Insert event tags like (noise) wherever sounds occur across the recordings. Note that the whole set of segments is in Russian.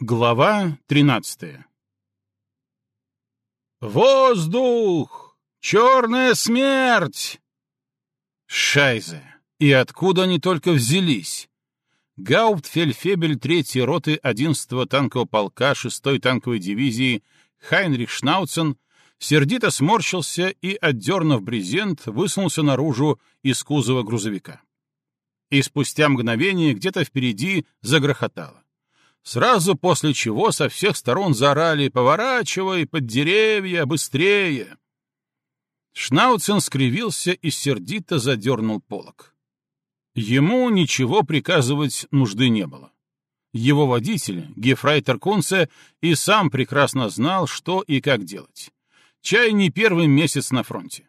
Глава 13 «Воздух! Черная смерть!» Шайзе! И откуда они только взялись? Гауптфельдфебель 3-й роты 11-го танкового полка 6-й танковой дивизии Хайнрих Шнауцен сердито сморщился и, отдернув брезент, высунулся наружу из кузова грузовика. И спустя мгновение где-то впереди загрохотало сразу после чего со всех сторон заорали «Поворачивай, под деревья, быстрее!» Шнауцен скривился и сердито задернул полок. Ему ничего приказывать нужды не было. Его водитель, Гефрайтер Кунце, и сам прекрасно знал, что и как делать. Чай не первый месяц на фронте.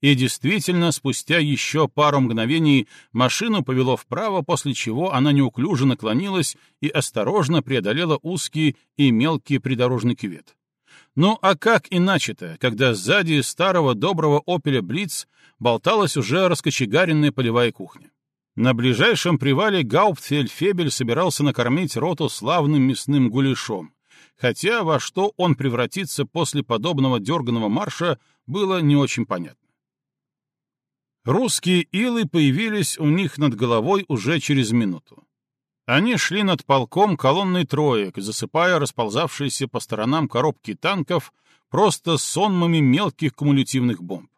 И действительно, спустя еще пару мгновений машину повело вправо, после чего она неуклюже наклонилась и осторожно преодолела узкий и мелкий придорожный кювет. Ну а как иначе-то, когда сзади старого доброго «Опеля Блиц» болталась уже раскочегаренная полевая кухня? На ближайшем привале Гауптфельдфебель собирался накормить роту славным мясным гуляшом, хотя во что он превратится после подобного дерганого марша, было не очень понятно. Русские илы появились у них над головой уже через минуту. Они шли над полком колонной троек, засыпая расползавшиеся по сторонам коробки танков просто сонмами мелких кумулятивных бомб.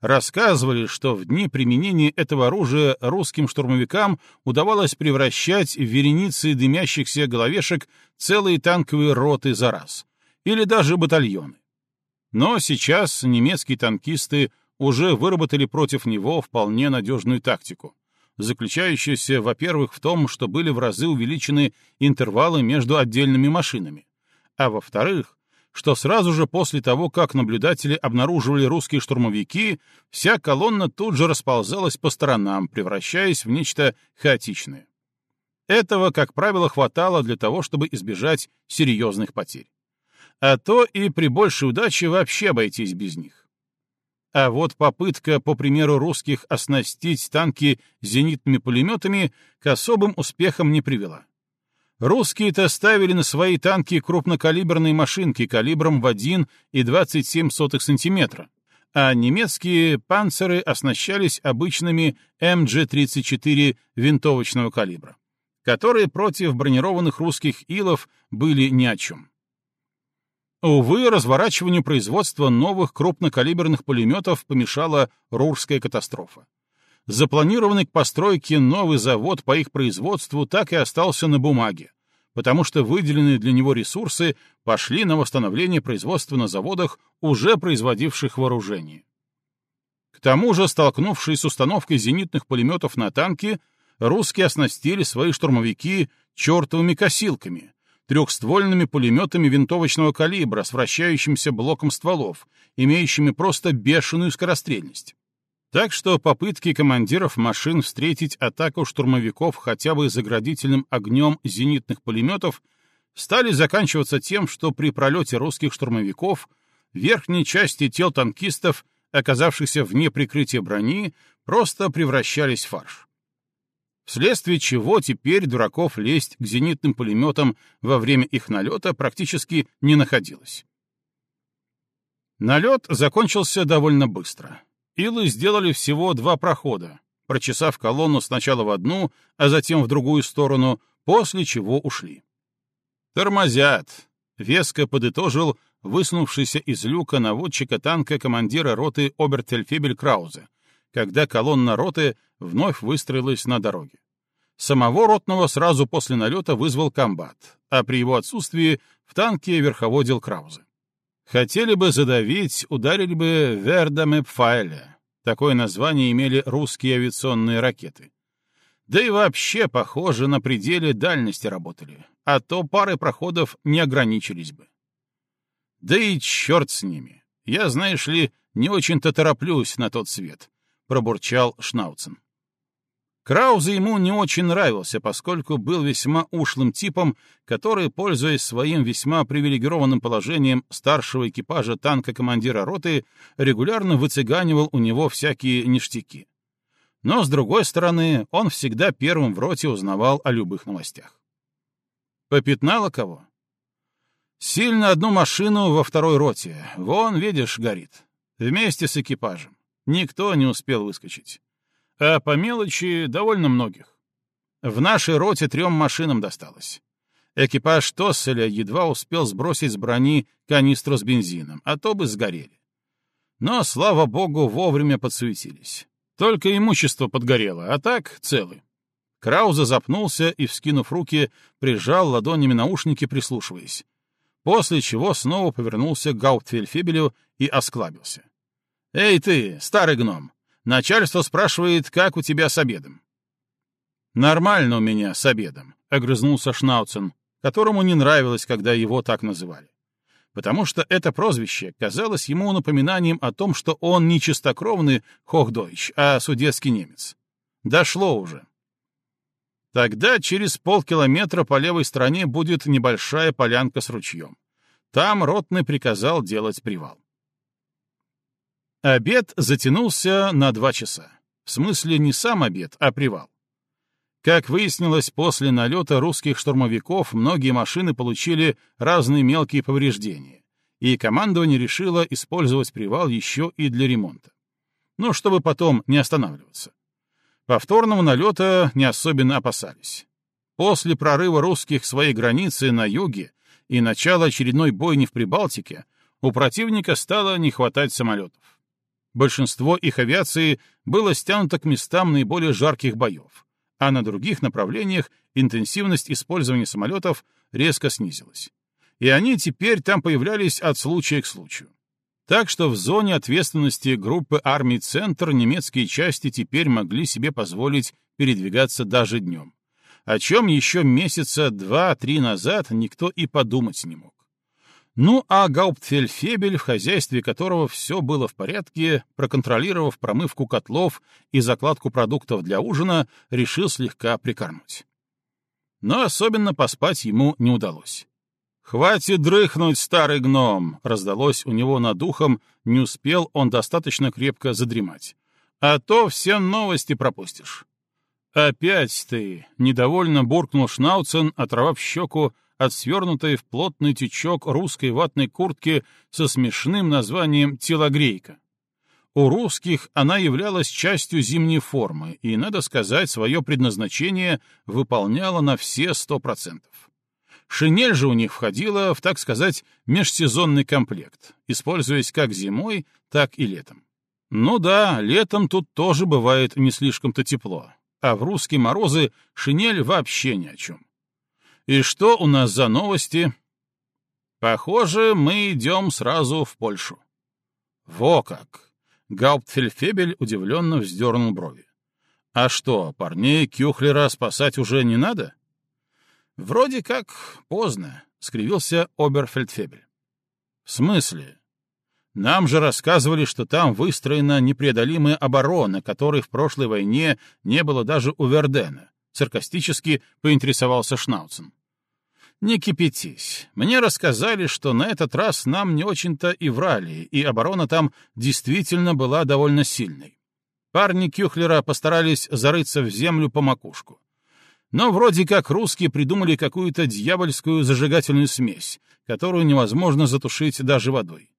Рассказывали, что в дни применения этого оружия русским штурмовикам удавалось превращать в вереницы дымящихся головешек целые танковые роты за раз, или даже батальоны. Но сейчас немецкие танкисты уже выработали против него вполне надежную тактику, заключающуюся, во-первых, в том, что были в разы увеличены интервалы между отдельными машинами, а во-вторых, что сразу же после того, как наблюдатели обнаруживали русские штурмовики, вся колонна тут же расползалась по сторонам, превращаясь в нечто хаотичное. Этого, как правило, хватало для того, чтобы избежать серьезных потерь. А то и при большей удаче вообще обойтись без них. А вот попытка, по примеру русских, оснастить танки зенитными пулеметами к особым успехам не привела. Русские-то ставили на свои танки крупнокалиберные машинки калибром в 1,27 см, а немецкие панцеры оснащались обычными МГ-34 винтовочного калибра, которые против бронированных русских илов были ни о чем. Увы, разворачиванию производства новых крупнокалиберных пулеметов помешала Рурская катастрофа. Запланированный к постройке новый завод по их производству так и остался на бумаге, потому что выделенные для него ресурсы пошли на восстановление производства на заводах, уже производивших вооружение. К тому же, столкнувшись с установкой зенитных пулеметов на танки, русские оснастили свои штурмовики чертовыми косилками, трехствольными пулеметами винтовочного калибра с вращающимся блоком стволов, имеющими просто бешеную скорострельность. Так что попытки командиров машин встретить атаку штурмовиков хотя бы заградительным огнем зенитных пулеметов стали заканчиваться тем, что при пролете русских штурмовиков верхние части тел танкистов, оказавшихся вне прикрытия брони, просто превращались в фарш вследствие чего теперь дураков лезть к зенитным пулеметам во время их налета практически не находилось. Налет закончился довольно быстро. Илы сделали всего два прохода, прочесав колонну сначала в одну, а затем в другую сторону, после чего ушли. «Тормозят!» — веско подытожил высунувшийся из люка наводчика танка командира роты Обертельфебель Краузе, когда колонна роты вновь выстроилась на дороге. Самого ротного сразу после налета вызвал комбат, а при его отсутствии в танке верховодил Краузе. Хотели бы задавить, ударили бы Вердаме Пфайле. Такое название имели русские авиационные ракеты. Да и вообще, похоже, на пределе дальности работали, а то пары проходов не ограничились бы. Да и черт с ними. Я, знаешь ли, не очень-то тороплюсь на тот свет. — пробурчал Шнауцен. Краузе ему не очень нравился, поскольку был весьма ушлым типом, который, пользуясь своим весьма привилегированным положением старшего экипажа танка командира роты, регулярно выцыганивал у него всякие ништяки. Но, с другой стороны, он всегда первым в роте узнавал о любых новостях. Попятнало кого? Сильно одну машину во второй роте. Вон, видишь, горит. Вместе с экипажем. Никто не успел выскочить. А по мелочи довольно многих. В нашей роте трем машинам досталось. Экипаж Тосселя едва успел сбросить с брони канистру с бензином, а то бы сгорели. Но, слава богу, вовремя подсуетились. Только имущество подгорело, а так целы. Крауза запнулся и, вскинув руки, прижал ладонями наушники, прислушиваясь. После чего снова повернулся к Гауптфельфебелю и осклабился. «Эй ты, старый гном! Начальство спрашивает, как у тебя с обедом?» «Нормально у меня с обедом», — огрызнулся Шнауцен, которому не нравилось, когда его так называли потому что это прозвище казалось ему напоминанием о том, что он не чистокровный хохдойч, а судетский немец. Дошло уже. Тогда через полкилометра по левой стороне будет небольшая полянка с ручьем. Там Ротный приказал делать привал. Обед затянулся на два часа. В смысле не сам обед, а привал. Как выяснилось, после налета русских штурмовиков многие машины получили разные мелкие повреждения, и командование решило использовать привал еще и для ремонта. Но чтобы потом не останавливаться. Повторного налета не особенно опасались. После прорыва русских своей границы на юге и начала очередной бойни в Прибалтике у противника стало не хватать самолетов. Большинство их авиации было стянуто к местам наиболее жарких боев а на других направлениях интенсивность использования самолетов резко снизилась. И они теперь там появлялись от случая к случаю. Так что в зоне ответственности группы армий «Центр» немецкие части теперь могли себе позволить передвигаться даже днем, о чем еще месяца два-три назад никто и подумать не мог. Ну а Гауптфельдфебель, в хозяйстве которого все было в порядке, проконтролировав промывку котлов и закладку продуктов для ужина, решил слегка прикорнуть. Но особенно поспать ему не удалось. «Хватит дрыхнуть, старый гном!» — раздалось у него над ухом, не успел он достаточно крепко задремать. «А то все новости пропустишь». «Опять ты!» — недовольно буркнул Шнауцен, оторвав щеку от свернутой в плотный тючок русской ватной куртки со смешным названием «телогрейка». У русских она являлась частью зимней формы и, надо сказать, свое предназначение выполняла на все сто процентов. Шинель же у них входила в, так сказать, межсезонный комплект, используясь как зимой, так и летом. Ну да, летом тут тоже бывает не слишком-то тепло, а в русские морозы шинель вообще ни о чем. И что у нас за новости? Похоже, мы идем сразу в Польшу. Во как! Гауптфельдфебель удивленно вздернул брови. А что, парней Кюхлера спасать уже не надо? Вроде как поздно, скривился Оберфельдфебель. В смысле? Нам же рассказывали, что там выстроена непреодолимая оборона, которой в прошлой войне не было даже у Вердена. Саркастически поинтересовался Шнауцен. «Не кипятись. Мне рассказали, что на этот раз нам не очень-то и врали, и оборона там действительно была довольно сильной. Парни Кюхлера постарались зарыться в землю по макушку. Но вроде как русские придумали какую-то дьявольскую зажигательную смесь, которую невозможно затушить даже водой,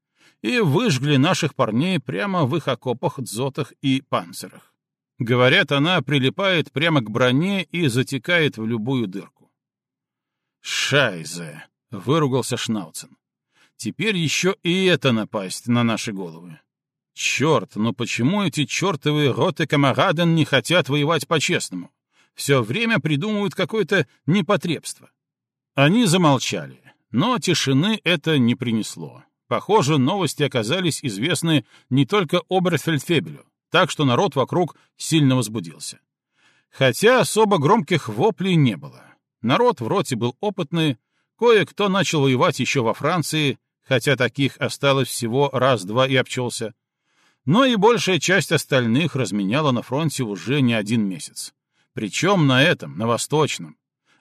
и выжгли наших парней прямо в их окопах, дзотах и панцирах. Говорят, она прилипает прямо к броне и затекает в любую дырку. «Шайзе!» — выругался Шнауцен. «Теперь еще и это напасть на наши головы. Черт, ну почему эти чертовы роты Камагаден не хотят воевать по-честному? Все время придумывают какое-то непотребство». Они замолчали, но тишины это не принесло. Похоже, новости оказались известны не только Оберфельдфебелю, так что народ вокруг сильно возбудился. Хотя особо громких воплей не было. Народ в роте был опытный, кое-кто начал воевать еще во Франции, хотя таких осталось всего раз-два и обчелся. Но и большая часть остальных разменяла на фронте уже не один месяц. Причем на этом, на Восточном.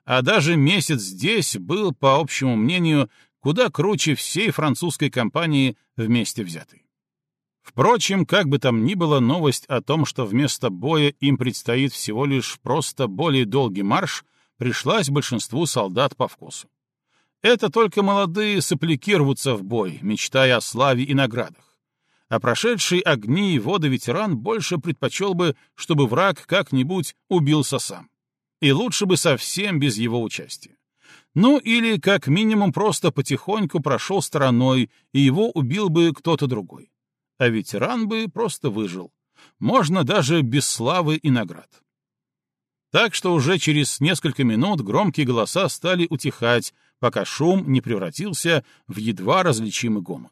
А даже месяц здесь был, по общему мнению, куда круче всей французской кампании вместе взятой. Впрочем, как бы там ни было, новость о том, что вместо боя им предстоит всего лишь просто более долгий марш, пришлась большинству солдат по вкусу. Это только молодые сопляки рвутся в бой, мечтая о славе и наградах. А прошедший огни и воды ветеран больше предпочел бы, чтобы враг как-нибудь убился сам. И лучше бы совсем без его участия. Ну или как минимум просто потихоньку прошел стороной, и его убил бы кто-то другой. А ветеран бы просто выжил. Можно даже без славы и наград. Так что уже через несколько минут громкие голоса стали утихать, пока шум не превратился в едва различимый гомон.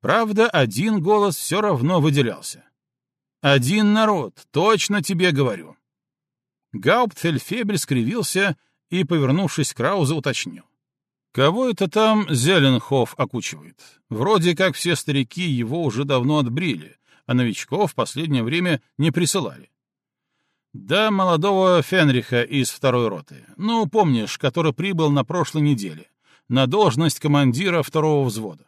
Правда, один голос все равно выделялся. «Один народ, точно тебе говорю». Гауптфельдфебель скривился и, повернувшись к Краузу, уточнил. «Кого это там Зеленхоф окучивает? Вроде как все старики его уже давно отбрили, а новичков в последнее время не присылали. Да, молодого Фенриха из второй роты. Ну, помнишь, который прибыл на прошлой неделе, на должность командира второго взвода.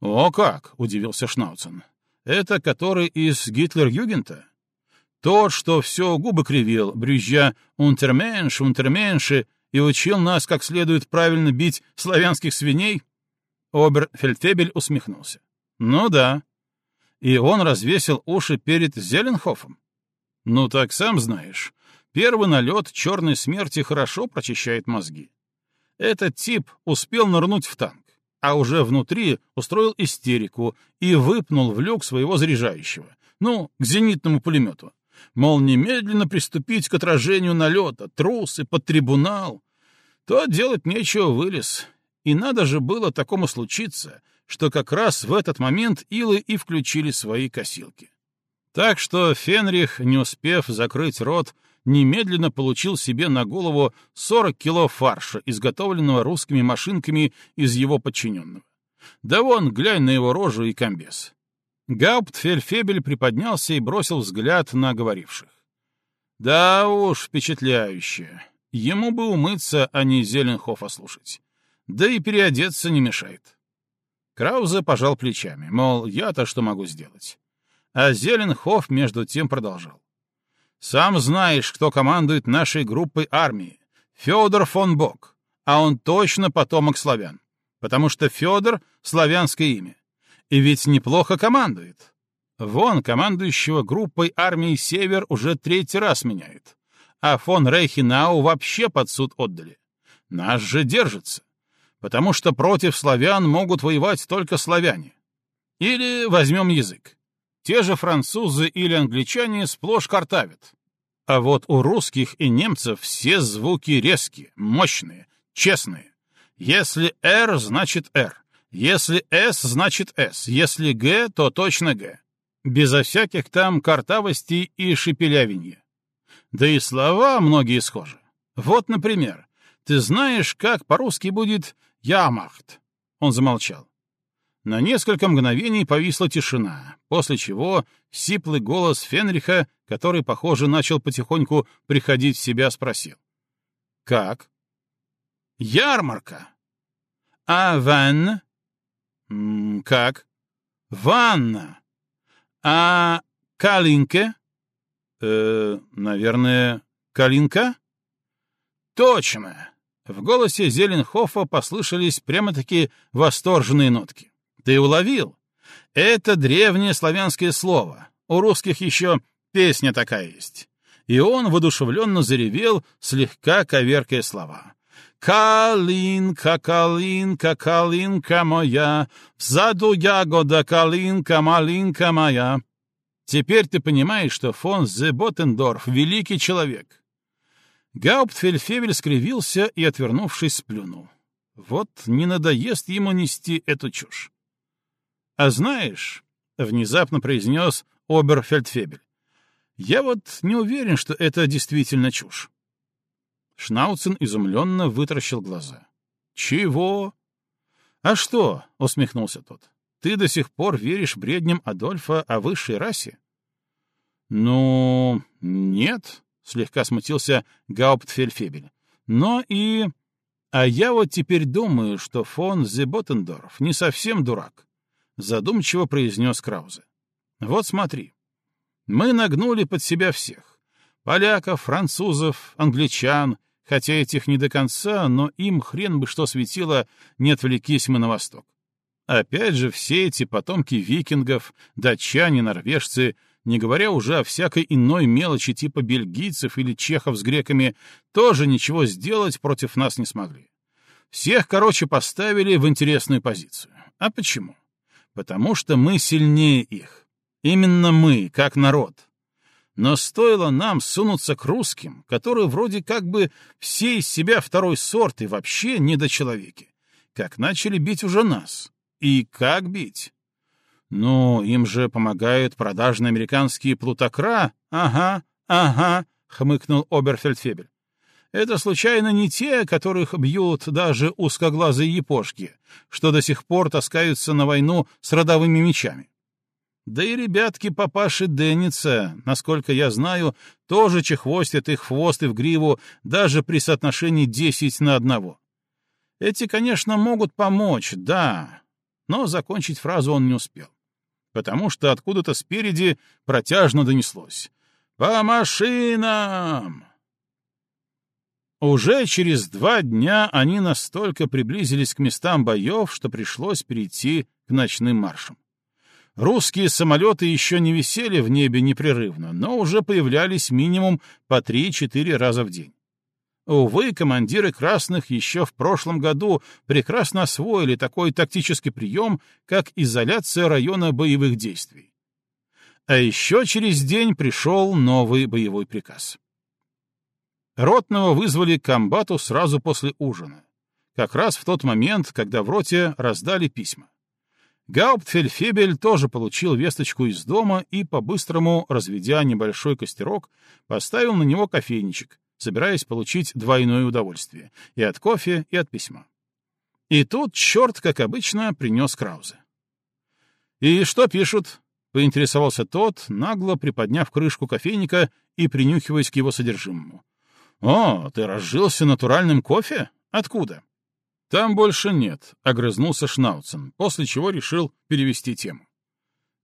О как, удивился Шнауцен. Это который из Гитлер-Югента? Тот, что все губы кривил, брюзжа «унтерменш, унтерменши» и учил нас, как следует правильно бить славянских свиней? Обер-фельдфебель усмехнулся. Ну да. И он развесил уши перед Зеленхофом. Ну так сам знаешь, первый налет черной смерти хорошо прочищает мозги. Этот тип успел нырнуть в танк, а уже внутри устроил истерику и выпнул в люк своего заряжающего, ну, к зенитному пулемету. Мол, немедленно приступить к отражению налета, трусы, под трибунал. То делать нечего, вылез. И надо же было такому случиться, что как раз в этот момент илы и включили свои косилки. Так что Фенрих, не успев закрыть рот, немедленно получил себе на голову 40 кило фарша, изготовленного русскими машинками из его подчиненного. Да вон, глянь на его рожу и комбез. Гауптфельдфебель приподнялся и бросил взгляд на говоривших. Да уж, впечатляюще. Ему бы умыться, а не Зеленхофа слушать. Да и переодеться не мешает. Краузе пожал плечами, мол, я-то что могу сделать? А Зеленхоф между тем продолжал. «Сам знаешь, кто командует нашей группой армии. Федор фон Бок. А он точно потомок славян. Потому что Федор — славянское имя. И ведь неплохо командует. Вон, командующего группой армии «Север» уже третий раз меняет. А фон Рейхенау вообще под суд отдали. Нас же держится. Потому что против славян могут воевать только славяне. Или возьмем язык. Те же французы или англичане сплошь картавят. А вот у русских и немцев все звуки резкие, мощные, честные. Если «Р», значит «Р». Если «С», значит «С». Если «Г», то точно «Г». Безо всяких там картавостей и шепелявенья. Да и слова многие схожи. Вот, например, ты знаешь, как по-русски будет «ямахт»? Он замолчал. На несколько мгновений повисла тишина, после чего сиплый голос Фенриха, который, похоже, начал потихоньку приходить в себя, спросил. «Как?» «Ярмарка!» «А ванна?» «Как?» «Ванна!» «А калинке?» «Э, наверное, калинка?» «Точно!» В голосе Зеленхофа послышались прямо-таки восторженные нотки. Ты уловил? Это древнее славянское слово. У русских еще песня такая есть. И он воодушевленно заревел, слегка коверкая слова. «Калинка, калинка, калинка моя, взаду ягода, калинка, малинка моя». Теперь ты понимаешь, что фон Зеботендорф — великий человек. Гауптфельдфебель скривился и, отвернувшись, сплюнул. Вот не надоест ему нести эту чушь. «А знаешь», — внезапно произнес Оберфельдфебель, «я вот не уверен, что это действительно чушь». Шнауцен изумленно вытаращил глаза. «Чего?» «А что?» — усмехнулся тот. «Ты до сих пор веришь бредням Адольфа о высшей расе?» «Ну, нет», — слегка смутился Гауптфельдфебель. «Но и...» «А я вот теперь думаю, что фон Зеботендорф не совсем дурак задумчиво произнес Краузе. Вот смотри. Мы нагнули под себя всех. Поляков, французов, англичан, хотя этих не до конца, но им хрен бы что светило, не отвлекись мы на восток. Опять же, все эти потомки викингов, датчане, норвежцы, не говоря уже о всякой иной мелочи типа бельгийцев или чехов с греками, тоже ничего сделать против нас не смогли. Всех, короче, поставили в интересную позицию. А почему? Потому что мы сильнее их. Именно мы, как народ. Но стоило нам сунуться к русским, которые вроде как бы все из себя второй сорт и вообще недочеловеки, как начали бить уже нас. И как бить? Ну, им же помогают продажные американские плутокра. Ага, ага, хмыкнул Оберфельдфебель. Это случайно не те, которых бьют даже узкоглазые япошки, что до сих пор таскаются на войну с родовыми мечами. Да и ребятки папаши Денница, насколько я знаю, тоже чехвостят их в хвост и в гриву даже при соотношении десять на одного. Эти, конечно, могут помочь, да, но закончить фразу он не успел, потому что откуда-то спереди протяжно донеслось «По машинам!». Уже через два дня они настолько приблизились к местам боев, что пришлось перейти к ночным маршам. Русские самолеты еще не висели в небе непрерывно, но уже появлялись минимум по 3-4 раза в день. Увы, командиры красных еще в прошлом году прекрасно освоили такой тактический прием, как изоляция района боевых действий. А еще через день пришел новый боевой приказ. Ротного вызвали к комбату сразу после ужина, как раз в тот момент, когда в роте раздали письма. Гауптфельдфебель тоже получил весточку из дома и, по-быстрому, разведя небольшой костерок, поставил на него кофейничек, собираясь получить двойное удовольствие — и от кофе, и от письма. И тут черт, как обычно, принес Краузе. «И что пишут?» — поинтересовался тот, нагло приподняв крышку кофейника и принюхиваясь к его содержимому. «О, ты разжился натуральным кофе? Откуда?» «Там больше нет», — огрызнулся Шнауцен, после чего решил перевести тему.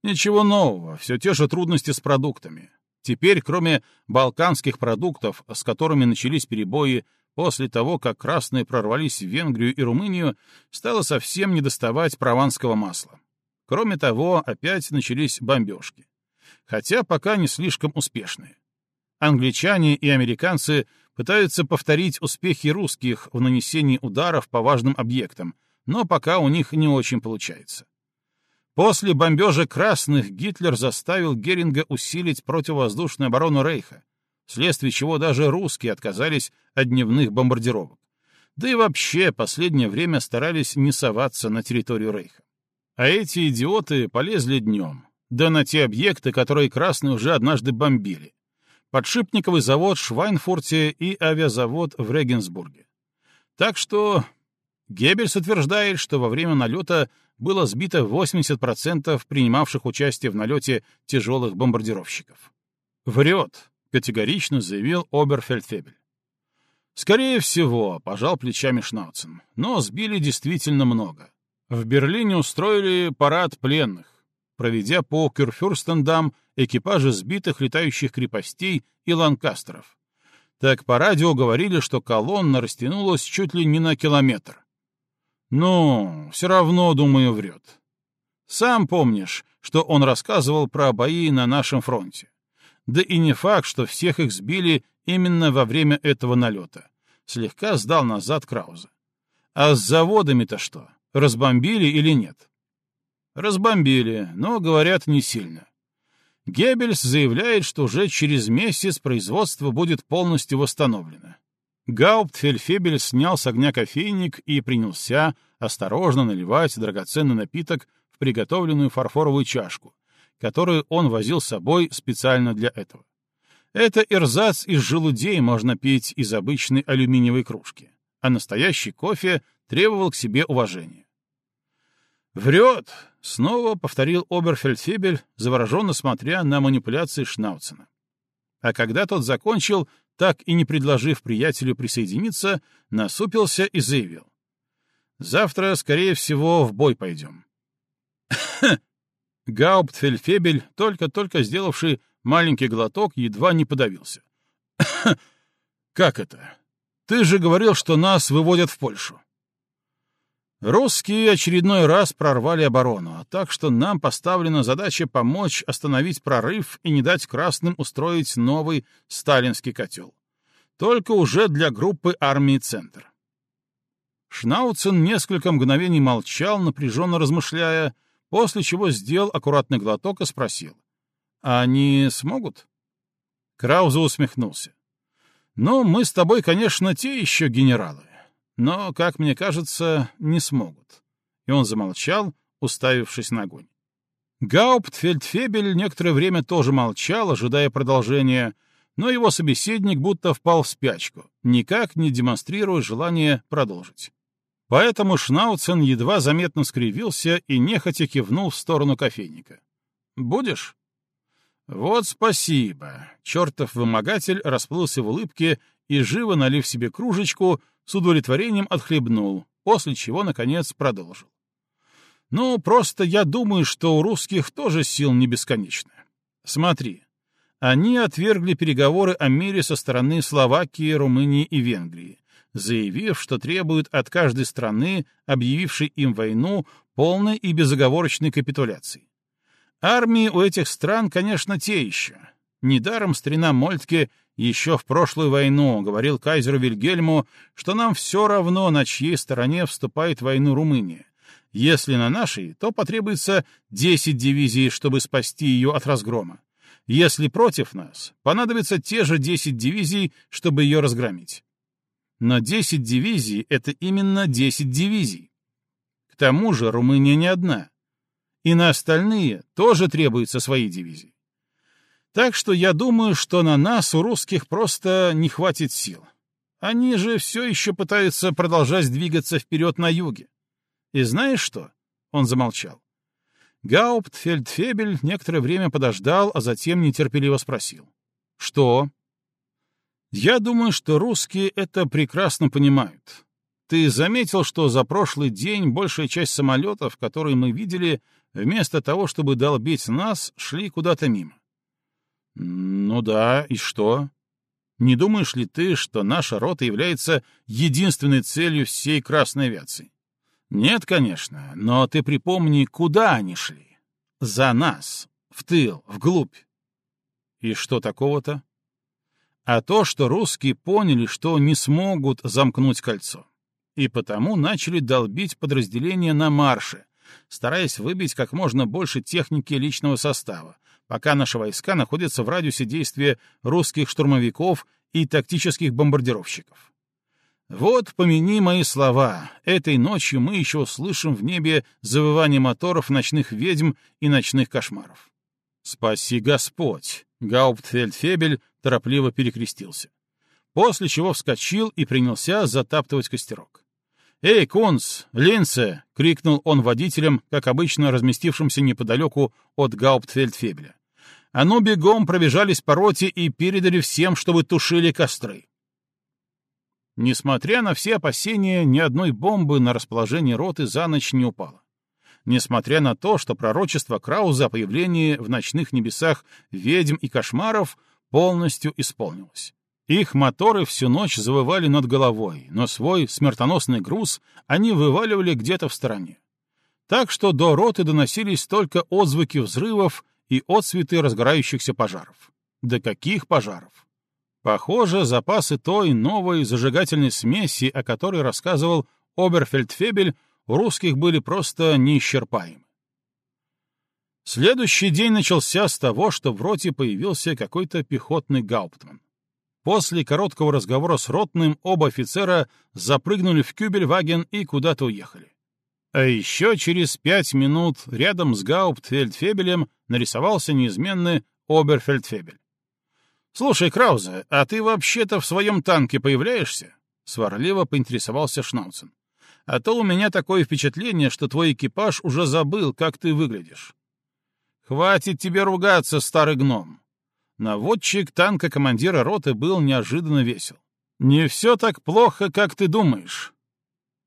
«Ничего нового, все те же трудности с продуктами. Теперь, кроме балканских продуктов, с которыми начались перебои после того, как красные прорвались в Венгрию и Румынию, стало совсем не доставать прованского масла. Кроме того, опять начались бомбежки. Хотя пока не слишком успешные. Англичане и американцы пытаются повторить успехи русских в нанесении ударов по важным объектам, но пока у них не очень получается. После бомбежа красных Гитлер заставил Геринга усилить противовоздушную оборону Рейха, вследствие чего даже русские отказались от дневных бомбардировок. Да и вообще последнее время старались не соваться на территорию Рейха. А эти идиоты полезли днем, да на те объекты, которые красные уже однажды бомбили. Подшипниковый завод в Швайнфурте и авиазавод в Регенсбурге. Так что Геббельс утверждает, что во время налета было сбито 80% принимавших участие в налете тяжелых бомбардировщиков. «Врет», — категорично заявил Оберфельдфебель. «Скорее всего», — пожал плечами Шнауцен, — «но сбили действительно много. В Берлине устроили парад пленных, проведя по Кюрфюрстендам экипажи сбитых летающих крепостей и ланкастеров. Так по радио говорили, что колонна растянулась чуть ли не на километр. Ну, все равно, думаю, врет. Сам помнишь, что он рассказывал про бои на нашем фронте. Да и не факт, что всех их сбили именно во время этого налета. Слегка сдал назад Крауза. А с заводами-то что, разбомбили или нет? Разбомбили, но, говорят, не сильно. Геббельс заявляет, что уже через месяц производство будет полностью восстановлено. Гауптфельдфебель снял с огня кофейник и принялся осторожно наливать драгоценный напиток в приготовленную фарфоровую чашку, которую он возил с собой специально для этого. Это эрзац из желудей можно пить из обычной алюминиевой кружки, а настоящий кофе требовал к себе уважения. «Врет!» — снова повторил Оберфельдфебель, завороженно смотря на манипуляции Шнауцена. А когда тот закончил, так и не предложив приятелю присоединиться, насупился и заявил. «Завтра, скорее всего, в бой пойдем». (coughs) Гауптфельдфебель, только-только сделавший маленький глоток, едва не подавился. (coughs) «Как это? Ты же говорил, что нас выводят в Польшу. Русские очередной раз прорвали оборону, так что нам поставлена задача помочь остановить прорыв и не дать красным устроить новый сталинский котел. Только уже для группы армии «Центр». Шнауцен несколько мгновений молчал, напряженно размышляя, после чего сделал аккуратный глоток и спросил. «А они смогут?» Крауза усмехнулся. «Ну, мы с тобой, конечно, те еще генералы но, как мне кажется, не смогут. И он замолчал, уставившись на огонь. Гауптфельдфебель некоторое время тоже молчал, ожидая продолжения, но его собеседник будто впал в спячку, никак не демонстрируя желания продолжить. Поэтому Шнауцен едва заметно скривился и нехотя кивнул в сторону кофейника. «Будешь?» «Вот спасибо!» Чертов вымогатель расплылся в улыбке и, живо налив себе кружечку, с удовлетворением отхлебнул, после чего, наконец, продолжил. «Ну, просто я думаю, что у русских тоже сил не бесконечно. Смотри, они отвергли переговоры о мире со стороны Словакии, Румынии и Венгрии, заявив, что требуют от каждой страны, объявившей им войну, полной и безоговорочной капитуляции. Армии у этих стран, конечно, те еще. Недаром старина Мольтке еще в прошлую войну говорил кайзеру Вильгельму, что нам все равно, на чьей стороне вступает войну Румыния. Если на нашей, то потребуется 10 дивизий, чтобы спасти ее от разгрома. Если против нас, понадобится те же 10 дивизий, чтобы ее разгромить. Но 10 дивизий — это именно 10 дивизий. К тому же Румыния не одна. И на остальные тоже требуются свои дивизии. Так что я думаю, что на нас у русских просто не хватит сил. Они же все еще пытаются продолжать двигаться вперед на юге. И знаешь что? Он замолчал. Гауптфельдфебель некоторое время подождал, а затем нетерпеливо спросил. «Что?» «Я думаю, что русские это прекрасно понимают. Ты заметил, что за прошлый день большая часть самолетов, которые мы видели, вместо того, чтобы долбить нас, шли куда-то мимо? «Ну да, и что? Не думаешь ли ты, что наша рота является единственной целью всей Красной авиации?» «Нет, конечно, но ты припомни, куда они шли. За нас, в тыл, вглубь. И что такого-то? А то, что русские поняли, что не смогут замкнуть кольцо, и потому начали долбить подразделения на марше, стараясь выбить как можно больше техники личного состава, пока наши войска находятся в радиусе действия русских штурмовиков и тактических бомбардировщиков. Вот, помяни мои слова, этой ночью мы еще услышим в небе завывание моторов ночных ведьм и ночных кошмаров. Спаси Господь! Гауптфельдфебель торопливо перекрестился. После чего вскочил и принялся затаптывать костерок. «Эй, Кунс! Линце!» — крикнул он водителям, как обычно разместившимся неподалеку от Гауптфельдфебеля. А ну бегом пробежались по роте и передали всем, чтобы тушили костры. Несмотря на все опасения, ни одной бомбы на расположение роты за ночь не упало. Несмотря на то, что пророчество Крауза о появлении в ночных небесах ведьм и кошмаров полностью исполнилось. Их моторы всю ночь завывали над головой, но свой смертоносный груз они вываливали где-то в стороне. Так что до роты доносились только отзвуки взрывов и отсветы разгорающихся пожаров. Да каких пожаров! Похоже, запасы той новой зажигательной смеси, о которой рассказывал Оберфельдфебель, у русских были просто неисчерпаемы. Следующий день начался с того, что в роте появился какой-то пехотный гауптман. После короткого разговора с Ротным оба офицера запрыгнули в кюбельваген и куда-то уехали. А еще через пять минут рядом с Гауптфельдфебелем нарисовался неизменный Оберфельдфебель. «Слушай, Краузе, а ты вообще-то в своем танке появляешься?» — сварливо поинтересовался Шнауцен. «А то у меня такое впечатление, что твой экипаж уже забыл, как ты выглядишь». «Хватит тебе ругаться, старый гном. Наводчик танка командира роты был неожиданно весел. «Не все так плохо, как ты думаешь».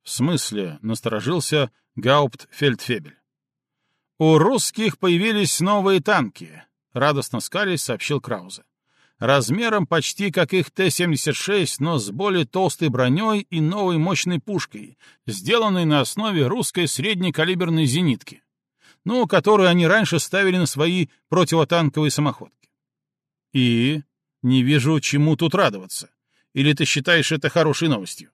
«В смысле?» — насторожился Гауптфельдфебель. «У русских появились новые танки», — радостно скались сообщил Краузе. размером почти как их Т-76, но с более толстой броней и новой мощной пушкой, сделанной на основе русской среднекалиберной зенитки, ну, которую они раньше ставили на свои противотанковые самоходки. И не вижу, чему тут радоваться. Или ты считаешь это хорошей новостью?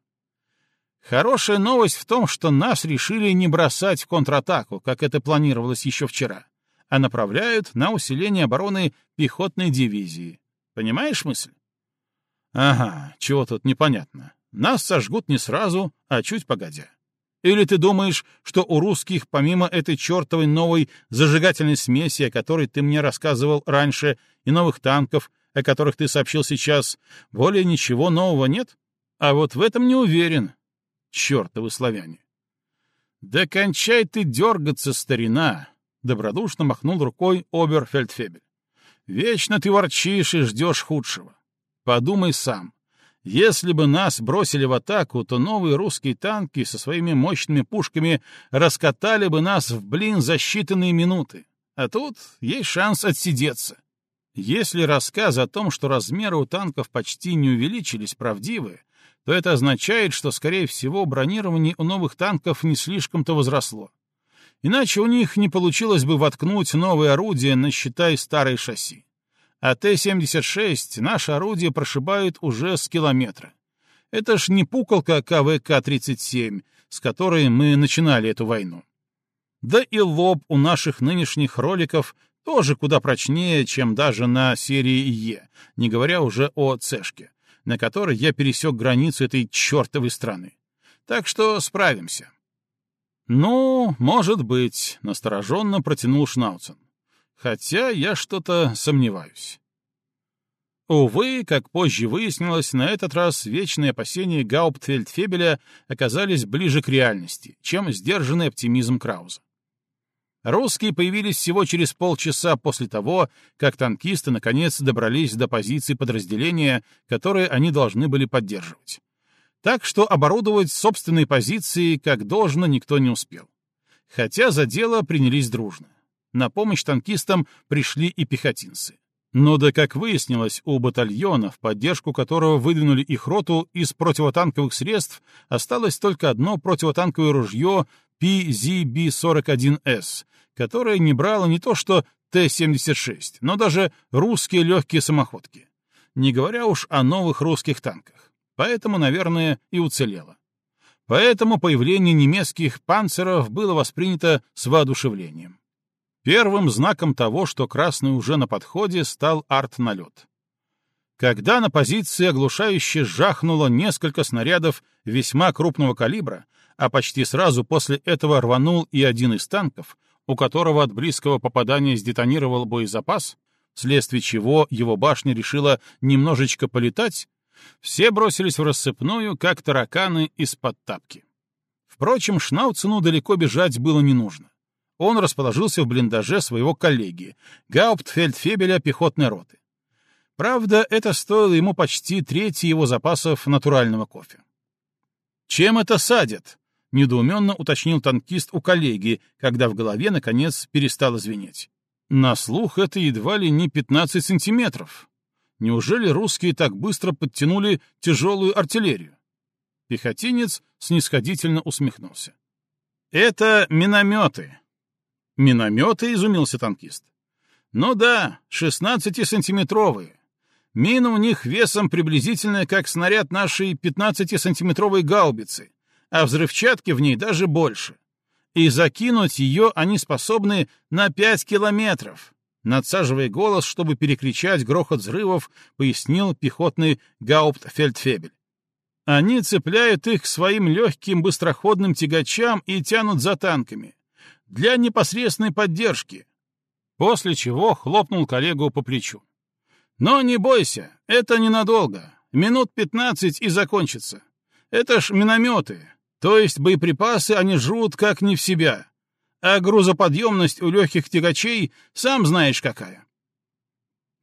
Хорошая новость в том, что нас решили не бросать в контратаку, как это планировалось еще вчера, а направляют на усиление обороны пехотной дивизии. Понимаешь мысль? Ага, чего тут непонятно. Нас сожгут не сразу, а чуть погодя. Или ты думаешь, что у русских, помимо этой чертовой новой зажигательной смеси, о которой ты мне рассказывал раньше, и новых танков, о которых ты сообщил сейчас, более ничего нового нет? А вот в этом не уверен, чертовы славяне. «Да кончай ты дергаться, старина!» — добродушно махнул рукой Оберфельдфебель. «Вечно ты ворчишь и ждешь худшего. Подумай сам. Если бы нас бросили в атаку, то новые русские танки со своими мощными пушками раскатали бы нас в блин за считанные минуты. А тут есть шанс отсидеться. Если рассказ о том, что размеры у танков почти не увеличились, правдивы, то это означает, что, скорее всего, бронирование у новых танков не слишком-то возросло. Иначе у них не получилось бы воткнуть новые орудия на, считай, старые шасси. А Т-76 наши орудия прошибают уже с километра. Это ж не пуколка КВК-37, с которой мы начинали эту войну. Да и лоб у наших нынешних роликов тоже куда прочнее, чем даже на серии Е, не говоря уже о Цешке на которой я пересек границу этой чертовой страны. Так что справимся. «Ну, может быть», — настороженно протянул Шнауцен. «Хотя я что-то сомневаюсь». Увы, как позже выяснилось, на этот раз вечные опасения Гауптфельдфебеля оказались ближе к реальности, чем сдержанный оптимизм Крауза. Русские появились всего через полчаса после того, как танкисты наконец добрались до позиции подразделения, которые они должны были поддерживать. Так что оборудовать собственные позиции как должно никто не успел. Хотя за дело принялись дружно. На помощь танкистам пришли и пехотинцы. Но да, как выяснилось, у батальона, в поддержку которого выдвинули их роту из противотанковых средств, осталось только одно противотанковое ружье PZB-41S, которое не брало не то что Т-76, но даже русские легкие самоходки, не говоря уж о новых русских танках. Поэтому, наверное, и уцелело. Поэтому появление немецких панцеров было воспринято с воодушевлением. Первым знаком того, что красный уже на подходе, стал арт-налет. Когда на позиции оглушающе жахнуло несколько снарядов весьма крупного калибра, а почти сразу после этого рванул и один из танков, у которого от близкого попадания сдетонировал боезапас, вследствие чего его башня решила немножечко полетать, все бросились в рассыпную, как тараканы из-под тапки. Впрочем, Шнауцену далеко бежать было не нужно. Он расположился в блиндаже своего коллеги, гауптфельдфебеля пехотной роты. Правда, это стоило ему почти трети его запасов натурального кофе. «Чем это садят?» недоуменно уточнил танкист у коллеги, когда в голове, наконец, перестало звенеть. На слух это едва ли не 15 сантиметров. Неужели русские так быстро подтянули тяжелую артиллерию? Пехотинец снисходительно усмехнулся. «Это минометы». «Минометы?» — изумился танкист. «Ну да, 16-сантиметровые. Мина у них весом приблизительно как снаряд нашей 15-сантиметровой гаубицы, а взрывчатки в ней даже больше. И закинуть ее они способны на пять километров. Надсаживая голос, чтобы перекричать грохот взрывов, пояснил пехотный Гауптфельдфебель. Они цепляют их к своим легким быстроходным тягачам и тянут за танками. Для непосредственной поддержки. После чего хлопнул коллегу по плечу. Но не бойся, это ненадолго. Минут пятнадцать и закончится. Это ж минометы, то есть боеприпасы они жрут как не в себя, а грузоподъемность у легких тягачей сам знаешь какая.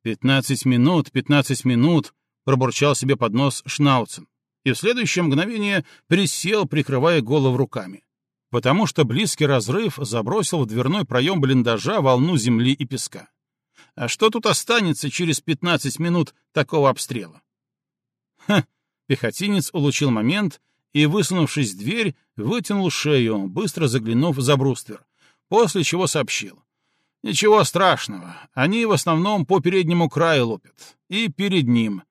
«Пятнадцать минут, пятнадцать минут», — пробурчал себе под нос Шнауцен, и в следующее мгновение присел, прикрывая голову руками, потому что близкий разрыв забросил в дверной проем блиндажа волну земли и песка. А что тут останется через 15 минут такого обстрела? Ха! Пехотинец улучил момент и, высунувшись в дверь, вытянул шею, быстро заглянув за бруствер, после чего сообщил. Ничего страшного, они в основном по переднему краю лупят. И перед ним.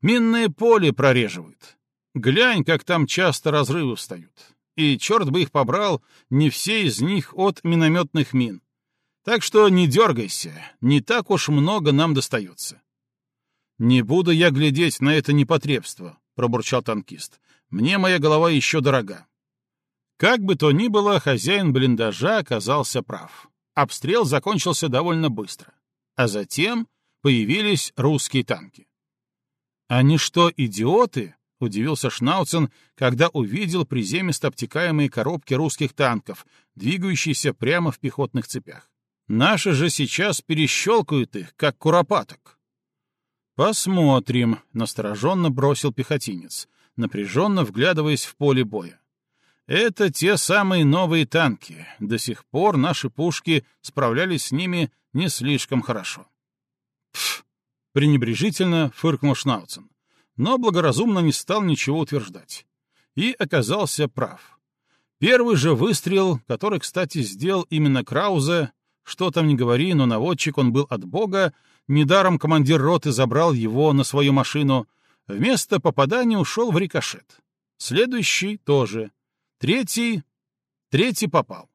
Минное поле прореживают. Глянь, как там часто разрывы встают. И черт бы их побрал, не все из них от минометных мин. Так что не дергайся, не так уж много нам достается. «Не буду я глядеть на это непотребство», — пробурчал танкист. «Мне моя голова еще дорога». Как бы то ни было, хозяин блиндажа оказался прав. Обстрел закончился довольно быстро. А затем появились русские танки. «Они что, идиоты?» — удивился Шнауцен, когда увидел приземисто обтекаемые коробки русских танков, двигающиеся прямо в пехотных цепях. «Наши же сейчас перещелкают их, как куропаток». «Посмотрим», — настороженно бросил пехотинец, напряженно вглядываясь в поле боя. Это те самые новые танки. До сих пор наши пушки справлялись с ними не слишком хорошо. Пф, пренебрежительно фыркнул Шнауцен, но благоразумно не стал ничего утверждать. И оказался прав. Первый же выстрел, который, кстати, сделал именно Краузе, что там не говори, но наводчик он был от бога, недаром командир роты забрал его на свою машину, вместо попадания ушел в рикошет. Следующий тоже — Третий... Третий попал.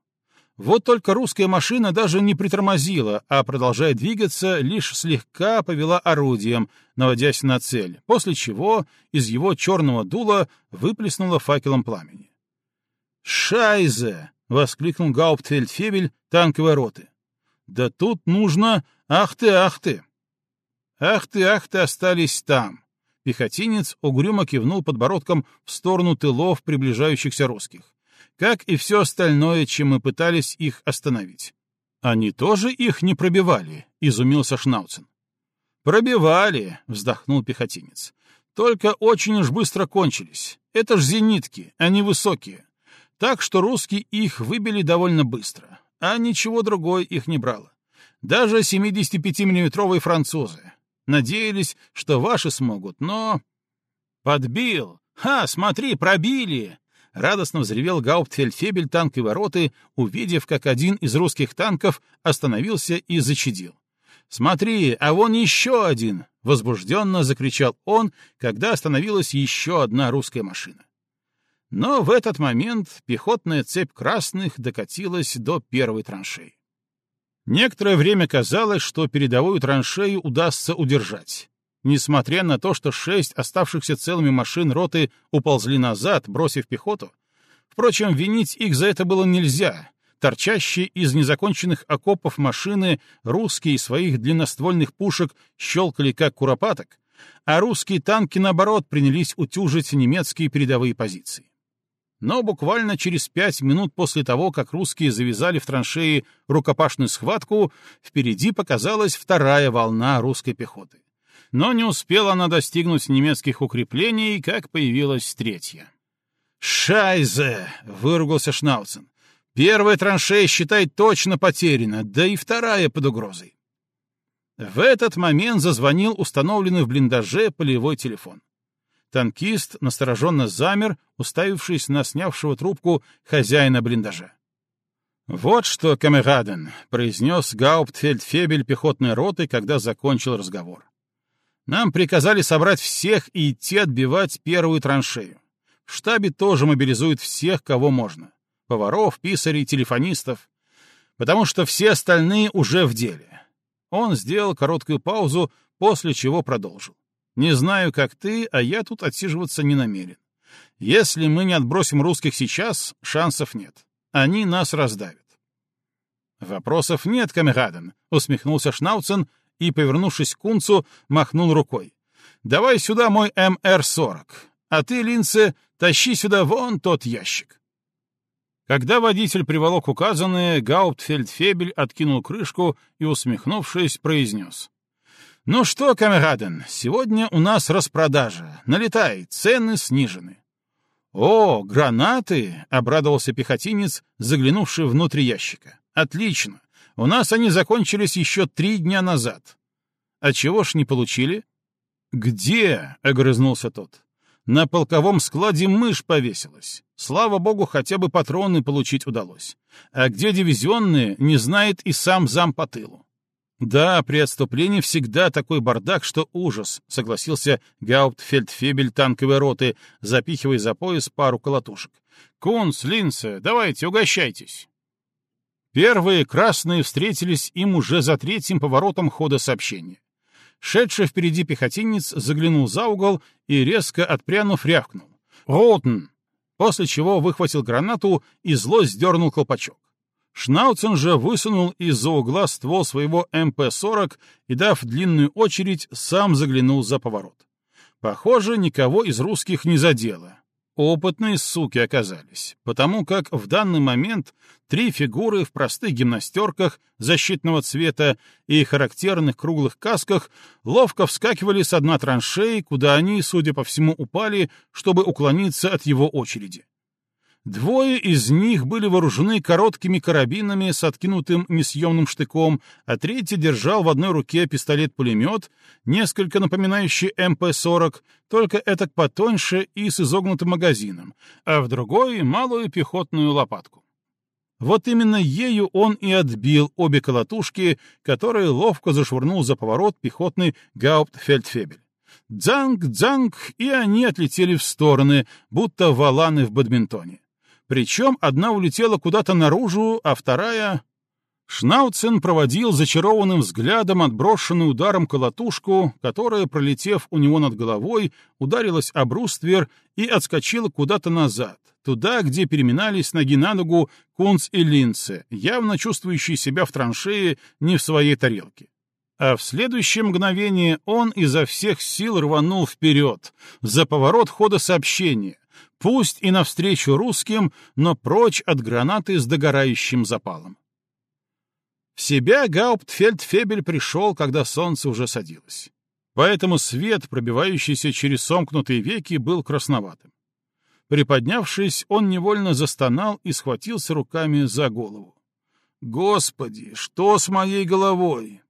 Вот только русская машина даже не притормозила, а, продолжая двигаться, лишь слегка повела орудием, наводясь на цель, после чего из его черного дула выплеснуло факелом пламени. «Шайзе!» — воскликнул Гауптфельдфебель танковой роты. «Да тут нужно... Ах ты, ах ты!» «Ах ты, ах ты остались там!» Пехотинец угрюмо кивнул подбородком в сторону тылов приближающихся русских. Как и все остальное, чем мы пытались их остановить. Они тоже их не пробивали, изумился Шнауцен. Пробивали, вздохнул пехотинец. Только очень уж быстро кончились. Это ж зенитки, они высокие. Так что русские их выбили довольно быстро, а ничего другое их не брало. Даже 75-миллиметровые французы. Надеялись, что ваши смогут, но... Подбил! Ха, смотри, пробили! Радостно взревел Гауптфельдфебель танковой роты, увидев, как один из русских танков остановился и зачадил. «Смотри, а вон еще один!» — возбужденно закричал он, когда остановилась еще одна русская машина. Но в этот момент пехотная цепь красных докатилась до первой траншеи. Некоторое время казалось, что передовую траншею удастся удержать. Несмотря на то, что шесть оставшихся целыми машин роты уползли назад, бросив пехоту, впрочем, винить их за это было нельзя. Торчащие из незаконченных окопов машины русские своих длинноствольных пушек щелкали как куропаток, а русские танки, наоборот, принялись утюжить немецкие передовые позиции. Но буквально через пять минут после того, как русские завязали в траншеи рукопашную схватку, впереди показалась вторая волна русской пехоты. Но не успела она достигнуть немецких укреплений, как появилась третья. «Шайзе!» — выругался Шнауцен. «Первая траншея, считай, точно потеряна, да и вторая под угрозой». В этот момент зазвонил установленный в блиндаже полевой телефон. Танкист настороженно замер, уставившись на снявшего трубку хозяина блиндажа. «Вот что, Камегаден», — произнес Гауптфельдфебель пехотной роты, когда закончил разговор. «Нам приказали собрать всех и идти отбивать первую траншею. В штабе тоже мобилизуют всех, кого можно. Поваров, писарей, телефонистов. Потому что все остальные уже в деле». Он сделал короткую паузу, после чего продолжил. Не знаю, как ты, а я тут отсиживаться не намерен. Если мы не отбросим русских сейчас, шансов нет. Они нас раздавят. Вопросов нет, Камегаден, усмехнулся Шнауцен и, повернувшись к Кунцу, махнул рукой. Давай сюда мой МР-40, а ты, Линце, тащи сюда вон тот ящик. Когда водитель приволок указанное, Гауптфельдфебель откинул крышку и, усмехнувшись, произнес. «Ну что, Камераден, сегодня у нас распродажа. Налетай, цены снижены». «О, гранаты!» — обрадовался пехотинец, заглянувший внутрь ящика. «Отлично! У нас они закончились еще три дня назад. А чего ж не получили? Где? — огрызнулся тот. На полковом складе мышь повесилась. Слава богу, хотя бы патроны получить удалось. А где дивизионные, не знает и сам зам по тылу. Да, при отступлении всегда такой бардак, что ужас, согласился гауптфельдфебель танковой роты, запихивая за пояс пару колотушек. Кунс, Линце, давайте, угощайтесь. Первые красные встретились им уже за третьим поворотом хода сообщения. Шедший впереди пехотинец заглянул за угол и, резко отпрянув, рявкнул. «Roten!» После чего выхватил гранату и зло сдернул колпачок. Шнауцен же высунул из-за угла ствол своего МП-40 и, дав длинную очередь, сам заглянул за поворот. Похоже, никого из русских не задело. Опытные суки оказались, потому как в данный момент три фигуры в простых гимнастерках защитного цвета и характерных круглых касках ловко вскакивали с дна траншеи, куда они, судя по всему, упали, чтобы уклониться от его очереди. Двое из них были вооружены короткими карабинами с откинутым несъемным штыком, а третий держал в одной руке пистолет-пулемет, несколько напоминающий МП-40, только этак потоньше и с изогнутым магазином, а в другой — малую пехотную лопатку. Вот именно ею он и отбил обе колотушки, которые ловко зашвырнул за поворот пехотный гауптфельдфебель. Дзанг, дзанг, и они отлетели в стороны, будто валаны в бадминтоне. Причем одна улетела куда-то наружу, а вторая... Шнауцен проводил зачарованным взглядом отброшенную ударом колотушку, которая, пролетев у него над головой, ударилась об бруствер и отскочила куда-то назад, туда, где переминались ноги на ногу Кунц и Линце, явно чувствующие себя в траншее не в своей тарелке. А в следующее мгновение он изо всех сил рванул вперед, за поворот хода сообщения, Пусть и навстречу русским, но прочь от гранаты с догорающим запалом. В себя Гауптфельдфебель пришел, когда солнце уже садилось. Поэтому свет, пробивающийся через сомкнутые веки, был красноватым. Приподнявшись, он невольно застонал и схватился руками за голову. «Господи, что с моей головой?»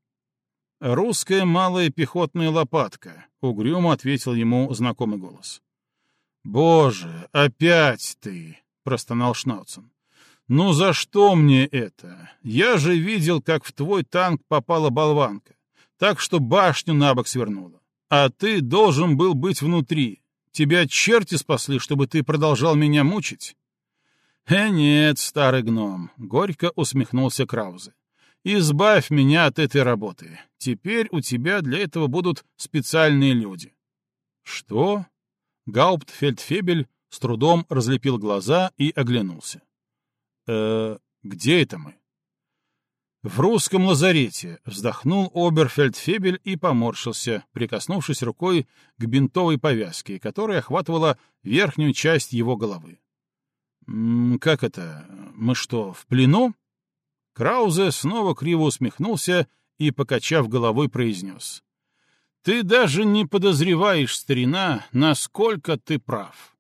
«Русская малая пехотная лопатка», — угрюмо ответил ему знакомый голос. «Боже, опять ты!» — простонал Шнауцен. «Ну за что мне это? Я же видел, как в твой танк попала болванка, так что башню на бок свернула. А ты должен был быть внутри. Тебя черти спасли, чтобы ты продолжал меня мучить?» «Э, нет, старый гном», — горько усмехнулся Краузе. «Избавь меня от этой работы. Теперь у тебя для этого будут специальные люди». «Что?» Гауптфельдфебель с трудом разлепил глаза и оглянулся. «Э, где это мы?» «В русском лазарете», — вздохнул Оберфельдфебель и поморщился, прикоснувшись рукой к бинтовой повязке, которая охватывала верхнюю часть его головы. «Как это? Мы что, в плену?» Краузе снова криво усмехнулся и, покачав головой, произнес. Ты даже не подозреваешь, старина, насколько ты прав.